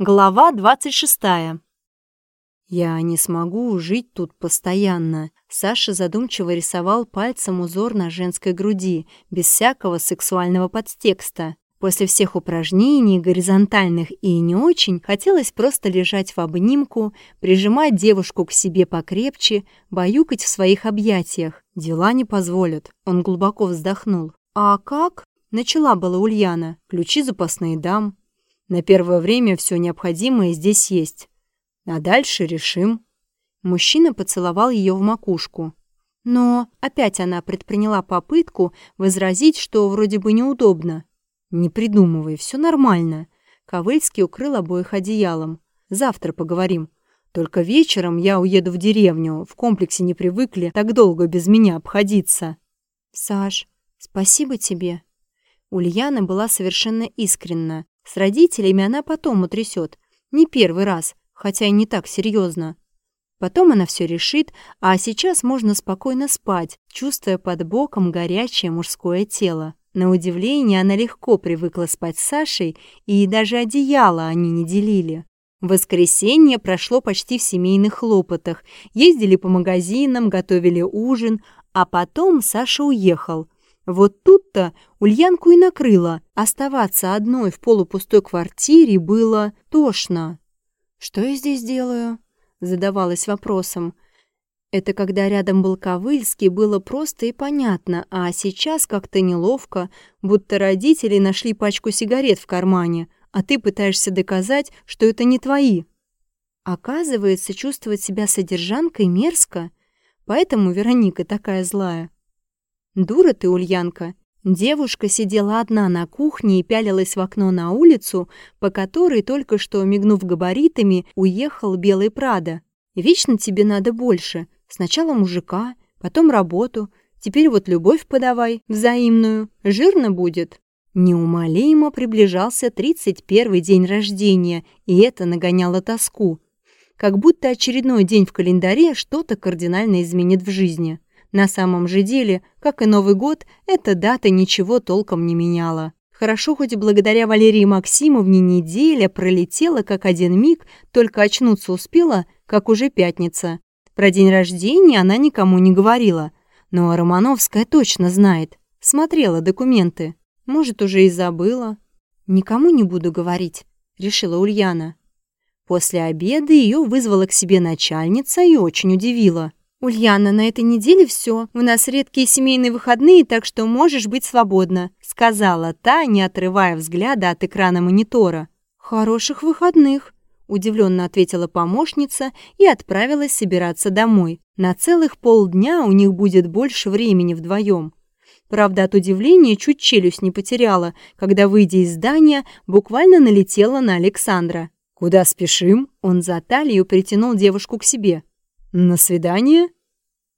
Глава 26. Я не смогу жить тут постоянно. Саша задумчиво рисовал пальцем узор на женской груди, без всякого сексуального подтекста. После всех упражнений, горизонтальных и не очень, хотелось просто лежать в обнимку, прижимать девушку к себе покрепче, баюкать в своих объятиях. Дела не позволят. Он глубоко вздохнул. «А как?» — начала была Ульяна. «Ключи запасные дам». На первое время все необходимое здесь есть. А дальше решим. Мужчина поцеловал ее в макушку. Но опять она предприняла попытку возразить, что вроде бы неудобно. «Не придумывай, все нормально». Ковыльский укрыл обоих одеялом. «Завтра поговорим. Только вечером я уеду в деревню. В комплексе не привыкли так долго без меня обходиться». «Саш, спасибо тебе». Ульяна была совершенно искренна. С родителями она потом утрясет. Не первый раз, хотя и не так серьезно. Потом она все решит, а сейчас можно спокойно спать, чувствуя под боком горячее мужское тело. На удивление, она легко привыкла спать с Сашей, и даже одеяло они не делили. Воскресенье прошло почти в семейных хлопотах. Ездили по магазинам, готовили ужин, а потом Саша уехал – вот тут-то Ульянку и накрыло. Оставаться одной в полупустой квартире было тошно. «Что я здесь делаю?» — задавалась вопросом. Это когда рядом был Ковыльский, было просто и понятно, а сейчас как-то неловко, будто родители нашли пачку сигарет в кармане, а ты пытаешься доказать, что это не твои. Оказывается, чувствовать себя содержанкой мерзко, поэтому Вероника такая злая. «Дура ты, Ульянка!» Девушка сидела одна на кухне и пялилась в окно на улицу, по которой, только что мигнув габаритами, уехал белый Прада. «Вечно тебе надо больше. Сначала мужика, потом работу, теперь вот любовь подавай, взаимную. Жирно будет». Неумолимо приближался 31 день рождения, и это нагоняло тоску. Как будто очередной день в календаре что-то кардинально изменит в жизни. На самом же деле, как и Новый год, эта дата ничего толком не меняла. Хорошо, хоть благодаря Валерии Максимовне неделя пролетела как один миг, только очнуться успела, как уже пятница. Про день рождения она никому не говорила. Но Романовская точно знает. Смотрела документы. Может, уже и забыла. «Никому не буду говорить», — решила Ульяна. После обеда ее вызвала к себе начальница и очень удивила. «Ульяна, на этой неделе все. У нас редкие семейные выходные, так что можешь быть свободна», сказала та, не отрывая взгляда от экрана монитора. «Хороших выходных», удивленно ответила помощница и отправилась собираться домой. На целых полдня у них будет больше времени вдвоем. Правда, от удивления чуть челюсть не потеряла, когда, выйдя из здания, буквально налетела на Александра. «Куда спешим?» Он за талию притянул девушку к себе. «На свидание?»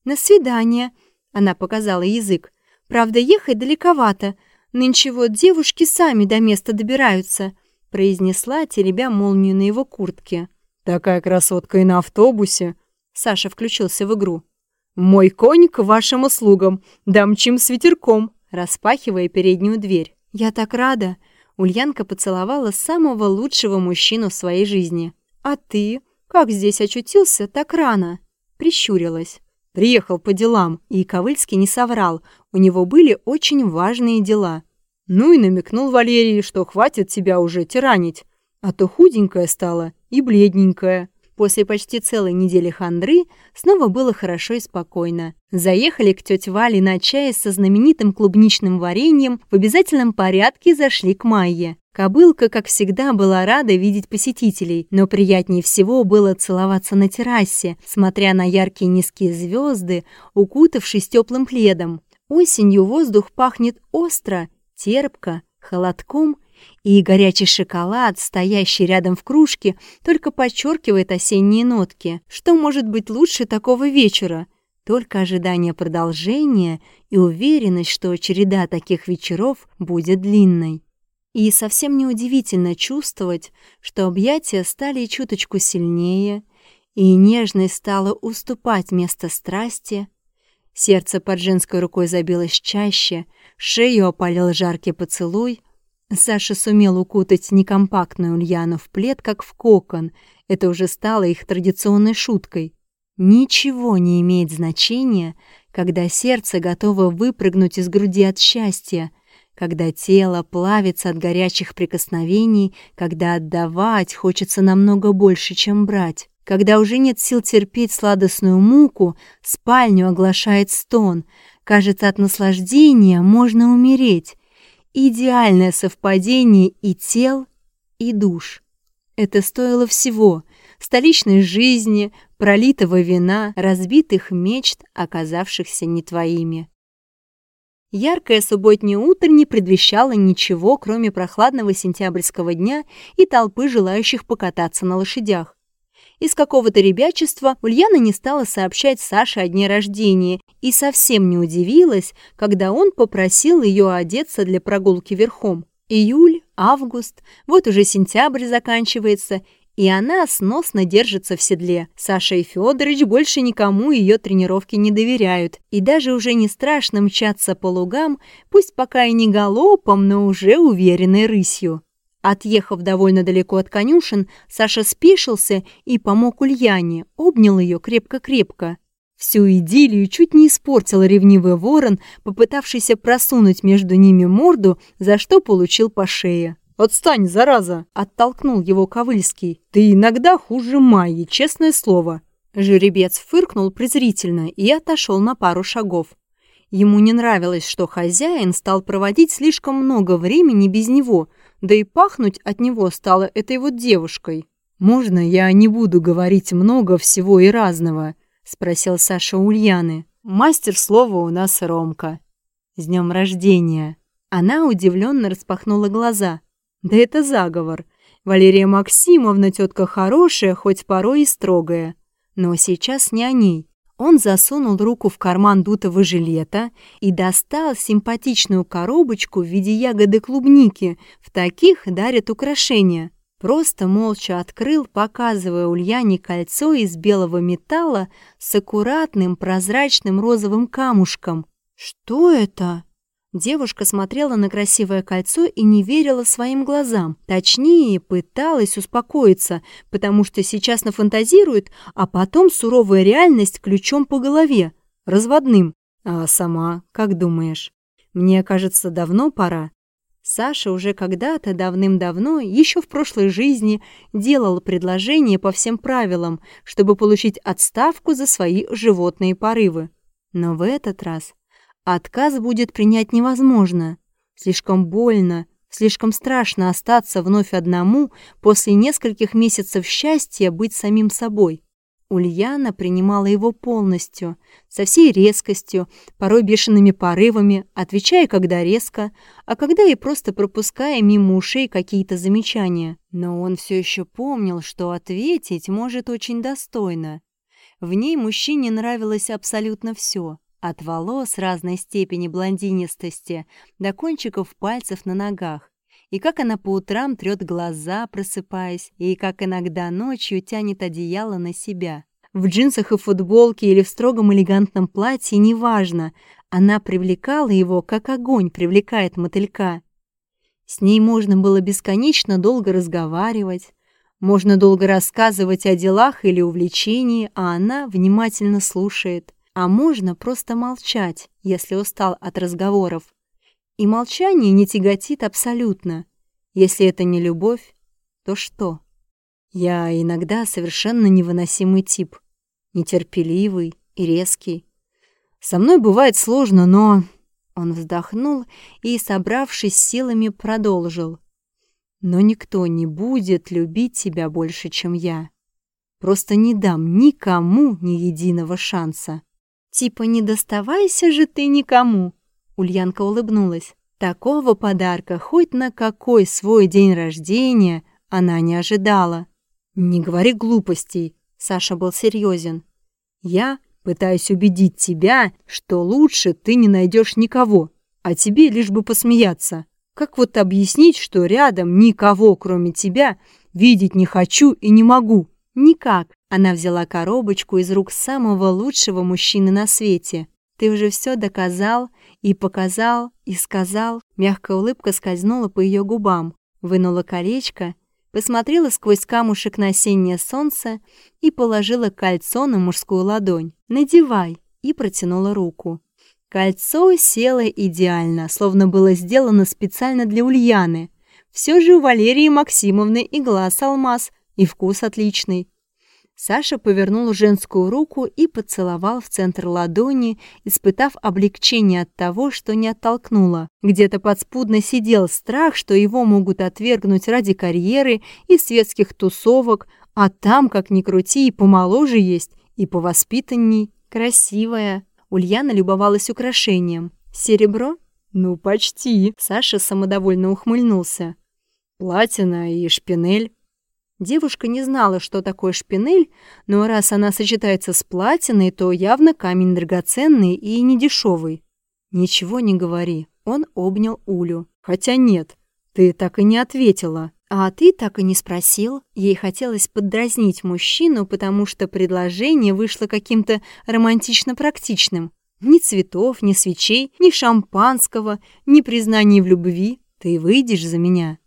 «На свидание», — она показала язык. «Правда, ехать далековато. Нынче вот девушки сами до места добираются», — произнесла, теребя молнию на его куртке. «Такая красотка и на автобусе!» Саша включился в игру. «Мой конь к вашим услугам, дамчим с ветерком», распахивая переднюю дверь. «Я так рада!» Ульянка поцеловала самого лучшего мужчину в своей жизни. «А ты? Как здесь очутился так рано?» Прищурилась. Приехал по делам, и Ковыльский не соврал, у него были очень важные дела. Ну и намекнул Валерии, что хватит тебя уже тиранить, а то худенькая стала и бледненькая. После почти целой недели хандры снова было хорошо и спокойно. Заехали к тете Вале на чай со знаменитым клубничным вареньем, в обязательном порядке зашли к Майе. Кобылка, как всегда, была рада видеть посетителей, но приятнее всего было целоваться на террасе, смотря на яркие низкие звезды, укутавшись теплым пледом. Осенью воздух пахнет остро, терпко, холодком и горячий шоколад, стоящий рядом в кружке, только подчеркивает осенние нотки. Что может быть лучше такого вечера? Только ожидание продолжения и уверенность, что череда таких вечеров будет длинной. И совсем неудивительно чувствовать, что объятия стали чуточку сильнее, и нежность стала уступать место страсти. Сердце под женской рукой забилось чаще, шею опалил жаркий поцелуй — Саша сумел укутать некомпактную Ульяну в плед, как в кокон. Это уже стало их традиционной шуткой. Ничего не имеет значения, когда сердце готово выпрыгнуть из груди от счастья, когда тело плавится от горячих прикосновений, когда отдавать хочется намного больше, чем брать, когда уже нет сил терпеть сладостную муку, спальню оглашает стон. Кажется, от наслаждения можно умереть. Идеальное совпадение и тел, и душ. Это стоило всего — столичной жизни, пролитого вина, разбитых мечт, оказавшихся не твоими. Яркое субботнее утро не предвещало ничего, кроме прохладного сентябрьского дня и толпы желающих покататься на лошадях. Из какого-то ребячества Ульяна не стала сообщать Саше о дне рождения и совсем не удивилась, когда он попросил ее одеться для прогулки верхом. Июль, август, вот уже сентябрь заканчивается, и она сносно держится в седле. Саша и Федорович больше никому ее тренировки не доверяют, и даже уже не страшно мчаться по лугам, пусть пока и не галопом, но уже уверенной рысью. Отъехав довольно далеко от конюшен, Саша спешился и помог Ульяне, обнял ее крепко-крепко. Всю идиллию чуть не испортил ревнивый ворон, попытавшийся просунуть между ними морду, за что получил по шее. «Отстань, зараза!» — оттолкнул его Ковыльский. «Ты иногда хуже Майи, честное слово!» Жеребец фыркнул презрительно и отошел на пару шагов. Ему не нравилось, что хозяин стал проводить слишком много времени без него — да и пахнуть от него стало этой вот девушкой. «Можно я не буду говорить много всего и разного?» — спросил Саша Ульяны. «Мастер слова у нас Ромка. С днем рождения!» Она удивленно распахнула глаза. «Да это заговор. Валерия Максимовна тетка хорошая, хоть порой и строгая. Но сейчас не о ней. Он засунул руку в карман дутого жилета и достал симпатичную коробочку в виде ягоды клубники. В таких дарят украшения. Просто молча открыл, показывая Ульяне кольцо из белого металла с аккуратным прозрачным розовым камушком. «Что это?» Девушка смотрела на красивое кольцо и не верила своим глазам. Точнее, пыталась успокоиться, потому что сейчас нафантазирует, а потом суровая реальность ключом по голове, разводным. А сама, как думаешь? Мне кажется, давно пора. Саша уже когда-то давным-давно, еще в прошлой жизни, делал предложение по всем правилам, чтобы получить отставку за свои животные порывы. Но в этот раз Отказ будет принять невозможно. Слишком больно, слишком страшно остаться вновь одному после нескольких месяцев счастья быть самим собой. Ульяна принимала его полностью, со всей резкостью, порой бешеными порывами, отвечая, когда резко, а когда и просто пропуская мимо ушей какие-то замечания. Но он все еще помнил, что ответить может очень достойно. В ней мужчине нравилось абсолютно все. От волос разной степени блондинистости до кончиков пальцев на ногах. И как она по утрам трет глаза, просыпаясь, и как иногда ночью тянет одеяло на себя. В джинсах и футболке или в строгом элегантном платье, неважно, она привлекала его, как огонь привлекает мотылька. С ней можно было бесконечно долго разговаривать, можно долго рассказывать о делах или увлечении, а она внимательно слушает. А можно просто молчать, если устал от разговоров. И молчание не тяготит абсолютно. Если это не любовь, то что? Я иногда совершенно невыносимый тип. Нетерпеливый и резкий. Со мной бывает сложно, но... Он вздохнул и, собравшись силами, продолжил. Но никто не будет любить тебя больше, чем я. Просто не дам никому ни единого шанса. «Типа не доставайся же ты никому!» Ульянка улыбнулась. Такого подарка хоть на какой свой день рождения она не ожидала. «Не говори глупостей», — Саша был серьезен. «Я пытаюсь убедить тебя, что лучше ты не найдешь никого, а тебе лишь бы посмеяться. Как вот объяснить, что рядом никого, кроме тебя, видеть не хочу и не могу?» «Никак. Она взяла коробочку из рук самого лучшего мужчины на свете. «Ты уже все доказал и показал и сказал. Мягкая улыбка скользнула по ее губам, вынула колечко, посмотрела сквозь камушек на осеннее солнце и положила кольцо на мужскую ладонь. «Надевай!» и протянула руку. Кольцо село идеально, словно было сделано специально для Ульяны. Все же у Валерии Максимовны и глаз алмаз, и вкус отличный. Саша повернул женскую руку и поцеловал в центр ладони, испытав облегчение от того, что не оттолкнуло. Где-то подспудно сидел страх, что его могут отвергнуть ради карьеры и светских тусовок, а там, как ни крути, и помоложе есть, и повоспитанней. Красивая. Ульяна любовалась украшением. Серебро? Ну, почти. Саша самодовольно ухмыльнулся. Платина и шпинель. Девушка не знала, что такое шпинель, но раз она сочетается с платиной, то явно камень драгоценный и недешевый. «Ничего не говори», — он обнял Улю. «Хотя нет, ты так и не ответила». «А ты так и не спросил?» Ей хотелось поддразнить мужчину, потому что предложение вышло каким-то романтично-практичным. Ни цветов, ни свечей, ни шампанского, ни признаний в любви. Ты выйдешь за меня.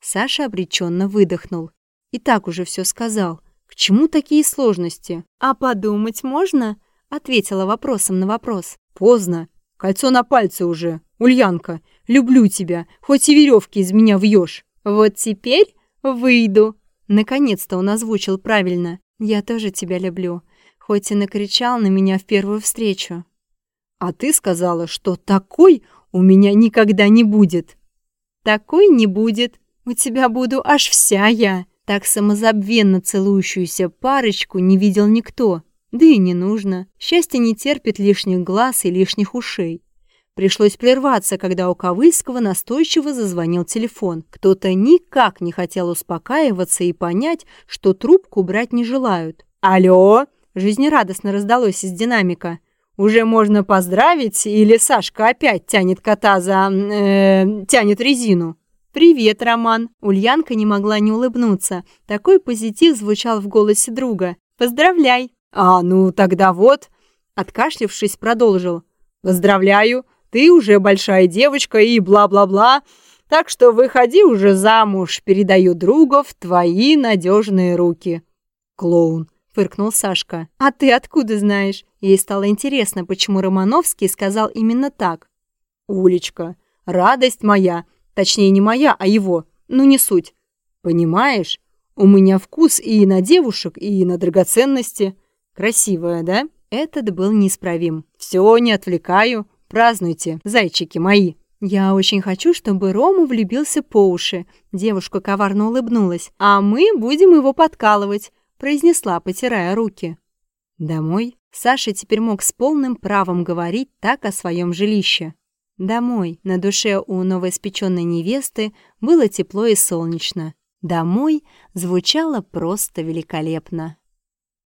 Саша обреченно выдохнул. И так уже все сказал. К чему такие сложности? А подумать можно? Ответила вопросом на вопрос. Поздно. Кольцо на пальце уже. Ульянка, люблю тебя, хоть и веревки из меня вьешь. Вот теперь выйду. Наконец-то он озвучил правильно. Я тоже тебя люблю, хоть и накричал на меня в первую встречу. А ты сказала, что такой у меня никогда не будет. Такой не будет. У тебя буду аж вся я. Так самозабвенно целующуюся парочку не видел никто. Да и не нужно. Счастье не терпит лишних глаз и лишних ушей. Пришлось прерваться, когда у Ковыльского настойчиво зазвонил телефон. Кто-то никак не хотел успокаиваться и понять, что трубку брать не желают. «Алло!» – жизнерадостно раздалось из динамика. «Уже можно поздравить? Или Сашка опять тянет кота за... Э, тянет резину?» «Привет, Роман!» Ульянка не могла не улыбнуться. Такой позитив звучал в голосе друга. «Поздравляй!» «А, ну тогда вот!» Откашлившись, продолжил. «Поздравляю! Ты уже большая девочка и бла-бла-бла. Так что выходи уже замуж, передаю друга в твои надежные руки». «Клоун!» — фыркнул Сашка. «А ты откуда знаешь?» Ей стало интересно, почему Романовский сказал именно так. «Улечка, радость моя!» Точнее, не моя, а его. Ну, не суть. Понимаешь? У меня вкус и на девушек, и на драгоценности. Красивая, да? Этот был неисправим. Все, не отвлекаю. Празднуйте, зайчики мои. Я очень хочу, чтобы Рома влюбился по уши. Девушка коварно улыбнулась. А мы будем его подкалывать, произнесла, потирая руки. Домой? Саша теперь мог с полным правом говорить так о своем жилище. Домой. На душе у новоиспеченной невесты было тепло и солнечно. Домой звучало просто великолепно.